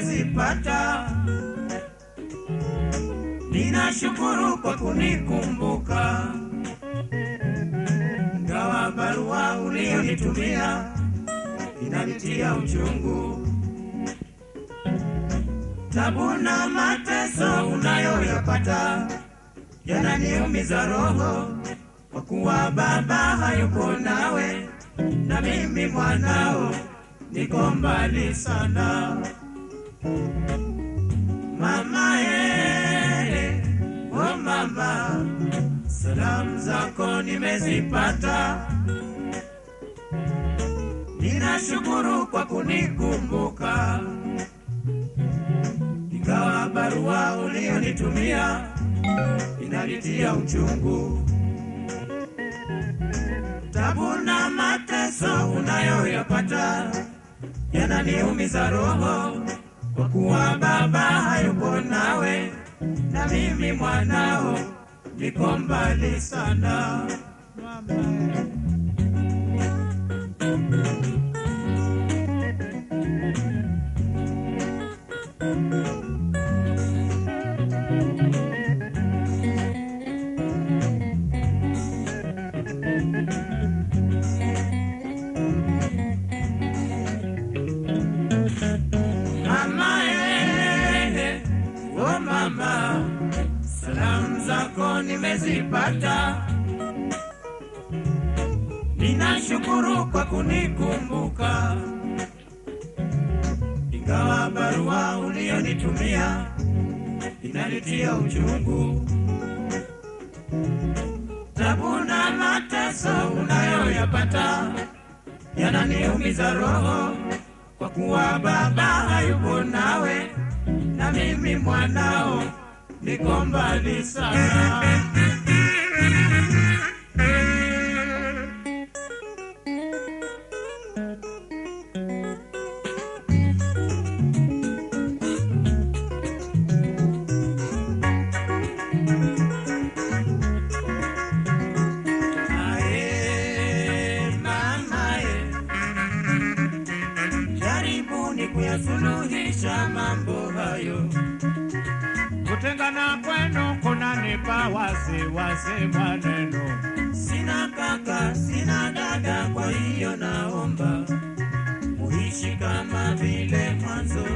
nimezipata. Ninashukuru kwa kunikumbuka, ngawa barua uliyonitumia inanitia uchungu. Tabu na mateso unayoyapata yananiumiza roho, kwa kuwa baba hayuko nawe, na mimi mwanao niko mbali sana. Mama ye, oh mama, salamu zako nimezipata. Ninashukuru kwa kunikumbuka, ingawa barua ulionitumia inanitia uchungu. Tabu na mateso unayoyapata yananiumiza roho, kwa kuwa baba hayupo nawe, na mimi mwanao niko mbali sana. Mama. Nimezipata. Ninashukuru kwa kunikumbuka, ingawa barua ulionitumia inalitia uchungu. Tabu na mateso unayoyapata yananiumiza roho kwa kuwa baba hayupo nawe, na mimi mwanao niko mbali sana. Kuyasuluhisha mambo hayo. Kutengana kwenu kunanipa wasiwasi maneno. Sina kaka, sina dada, kwa hiyo naomba muishi kama vile mwanzo.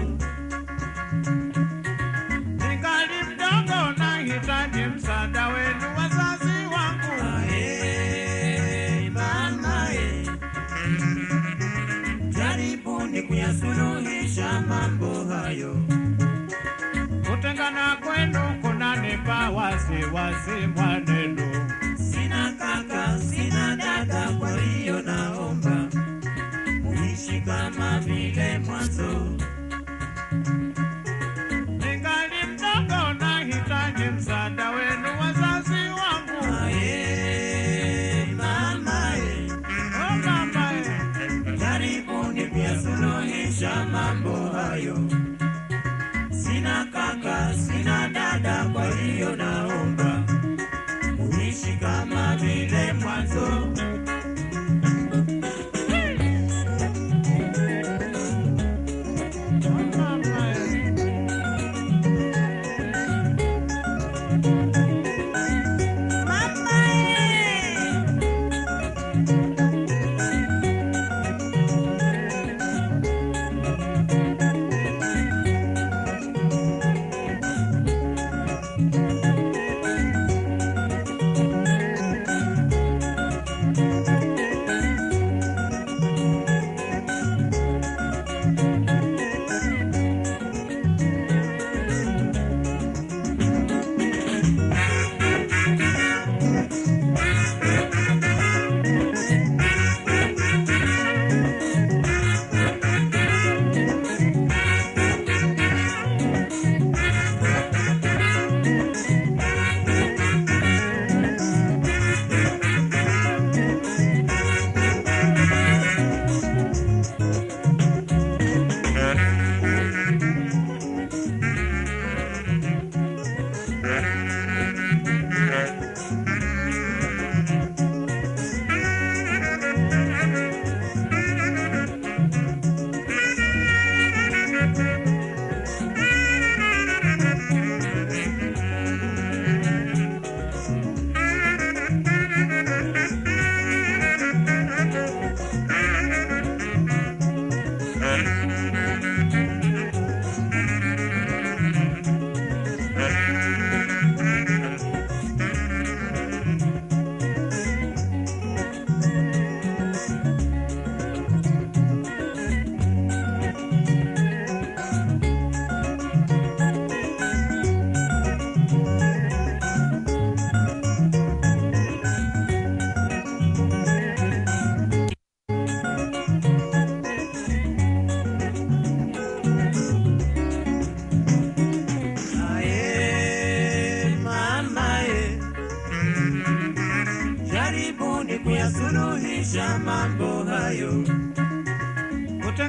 Ningali mdogo nahitaji msaada hayo. Kutengana kwenu kunanipa wasiwasi mwanenu. Sina kaka, sina dada, kwa hiyo naomba muishi kama vile mwanzo. Ningali mdogo nahitaji msaada wenu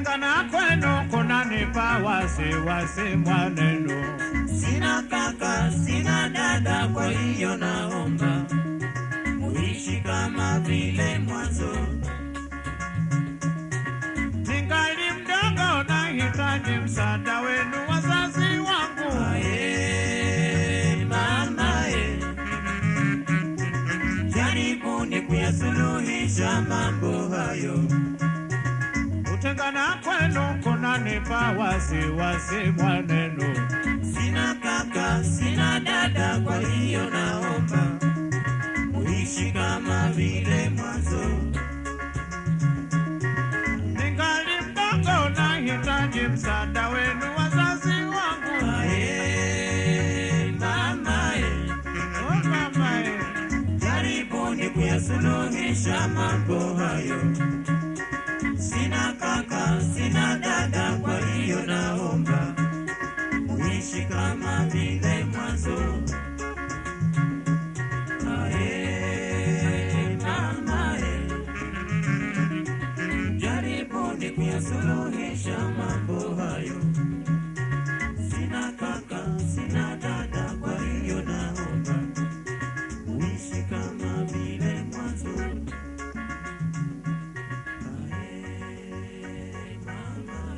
Kutengana kwenu kunanipa wasiwasi mwanenu. Sina kaka, sina dada, kwa hiyo naomba muishi kama vile mwanzo. Ningali mdogo, nahitaji msaada wenu wazazi wangu. Aye, mama e, jaribuni kuyasuluhisha mambo hayo. Kutengana kwenu kunanipa wasiwasi mwanenu. Sina kaka, sina dada, kwa hiyo naomba muishi kama vile mwanzo. Ningali mdogo, nahitaji msaada wenu wazazi wangu. Aye, mama e, Oh, mama, jaribuni kuyasuluhisha mambo hayo.